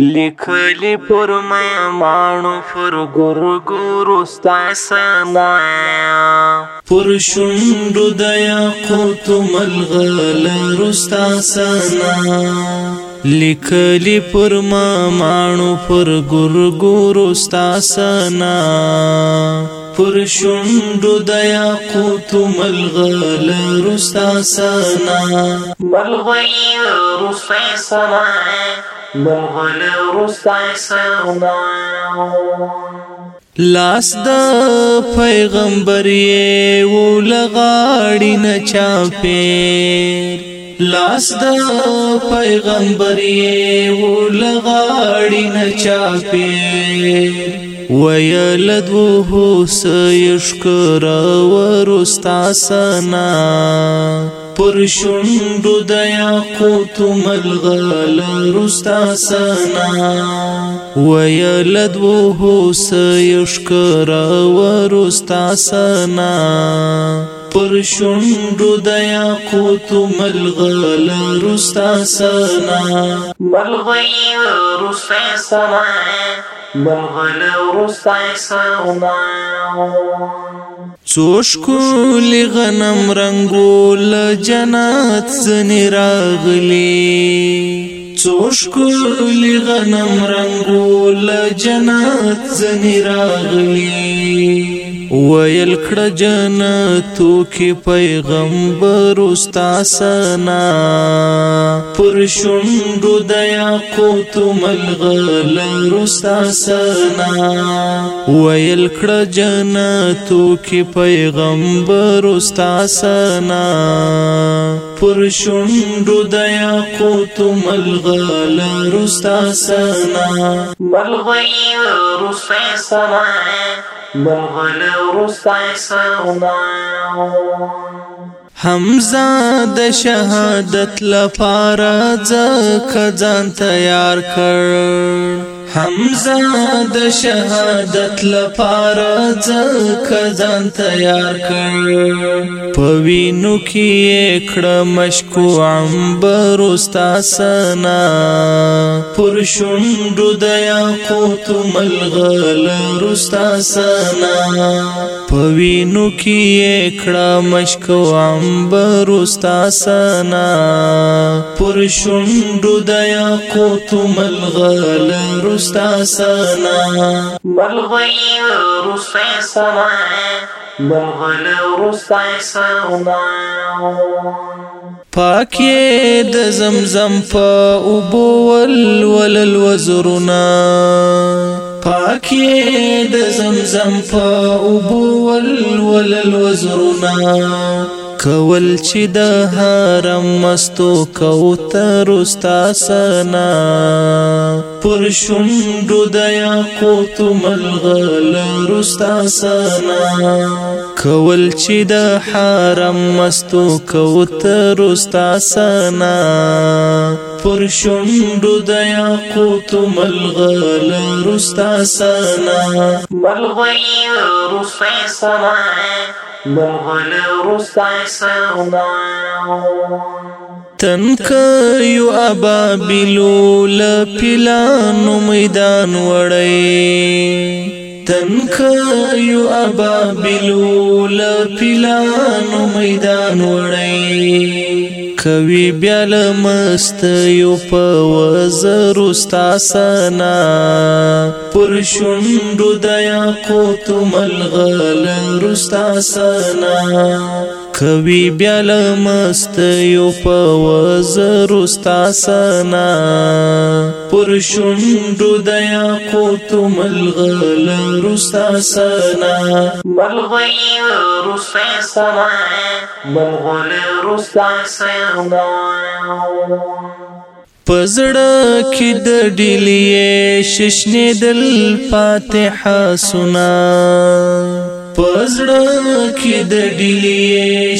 لیکلی پر مانو پر گرگورو ستاسنا پر شندو دیا قوت ملغل رستاسنا لیکلی پر مانو پر گرگورو ستاسنا پر شوندو د یاقوت ملغل رستا سنا ملغل رستا سنا ملغل رستا سنا لاس د پیغمبر یې ولغاړي نه چاپیر لاس د پیغمبري ولغاړي نه چاپي ویلدوه سیشکر ورستا سنا پر شوندو د یاقوت ملغل رستا سنا ویلدوه سیشکر ورستا سنا پر شوندو د یاقوت ملغل رستا سنا ملغل رستا سنا ملغل رستا سنا څوش کول غنم رنگول جنات زنی راغلی څوش کول غنم رنگول جنات زنی راغلی ویل کړه جنتو کې پیغمبر استا سنا پر شوندو د یاقوت ملغلر استا سنا ویل کړه جنتو کې پیغمبر استا سنا پر شوندو د یاقوت ملغلر استا سنا ملغلر استا سنا بغنا ورستا سلام حمزه د شهادت لپاره ځکه ځان تیار کړ حمزه د شهادت لپاره ځکه ځان تیار کړ په وینو کې کړه مشکو عنبر استا سنا پر شوند د یاقوت ملغل رستا سنا پوینو کې کړه مشکو عنبر استاسنا پر شوندو د یاقوت ملغل رستاسنا ملغل رستاسنا ملغل رستاسنا پاکې د زمزم په اوبو ول ول وزرنا پاکی د زمزم په اوبو ولول الوزرنا کول چې د حرم مستو کوتر استا سنا پر شوندو د یاقوت ملغل رستا سنا کول چې د حرم مستو کوتر استا سنا پر شوندو د یاقوت ملغل رستا سنا ملغل رستا سنا ملغل رستا سنا تنکا یو ابابلو لپلانو میدان وړی تنکا یو ابابلو لپلانو میدان وړی کوي بیا لمست یو په وزر استاسنا پر شوند د یاقوت ملغل رستاسنا خوي بیا لمست یو په وزر استا سنا پر شوندو د یاقوت ملغل رستا سنا ملغل رستا سنا ملغل رستا سنا پزړه کې د ډلې ششنې دل فاتحه سنا پزړه کې د ډلې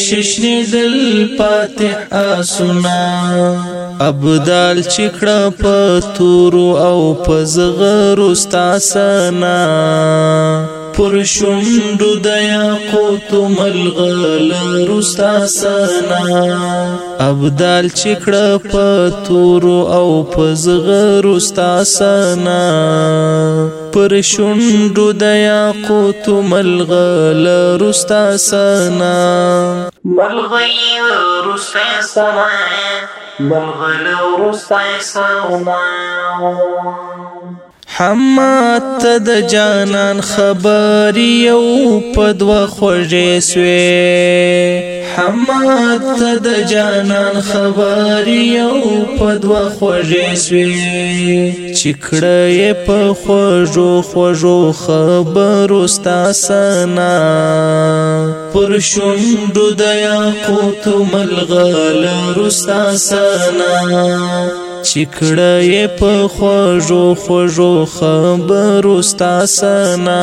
ششنې دل پاتې آسنا ابدال چکړه په تور او په زغر استاسنا پر شوندو د یاقوت ملغلر استا سنا ابدال چکړه په تور او په زغر استا سنا پر شوندو د یاقوت ملغلر استا سنا ملغلر استا سنا ملغلر استا سنا محمد ته د جانان خبر یو په دوا خوږې سوې محمد ته د جانان خبر یو په دوا خوږې سوې چکړې په خوږو خوږو خبرو ستا سنا پر شوندو د یاقوت ملغل رستا سنا چکړې په خوږو خوږو خبرو ستاسنا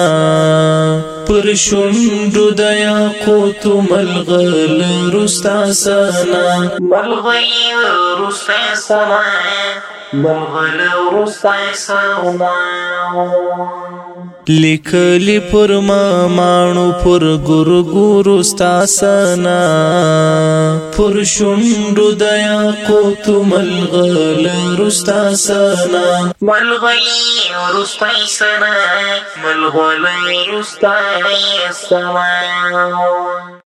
پر شوندو د یاقوت ملغل رستاسنا ملغل رستاسنا ملغل رستاسنا لیکلی پر ما مانو پر ګور ګور استاسنا پر شوندو د یاقوت ملغل رستاسنا ملغل رستاسنا ملغل رستاسنا